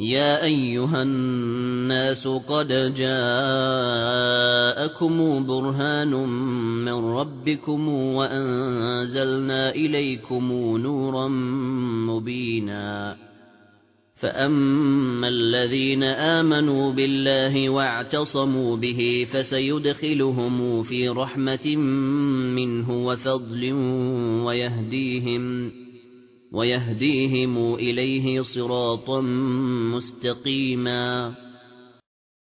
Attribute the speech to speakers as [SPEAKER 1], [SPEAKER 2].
[SPEAKER 1] يَا أَيُّهَا النَّاسُ قَدْ جَاءَكُمْ بُرْهَانٌ مِّن رَّبِّكُمْ وَأَنزَلْنَا إِلَيْكُمْ نُورًا مُّبِينًا. فَأَمَّا الَّذِينَ آمَنُوا بِاللَّهِ وَاعْتَصَمُوا بِهِ فَسَيُدْخِلُهُمْ فِي رَحْمَةٍ مِّنْهُ وَفَضْلٍ وَيَهْدِيهِمْ. وَيَهْدِيهِمْ إِلَيْهِ صِرَاطًا مُسْتَقِيمًا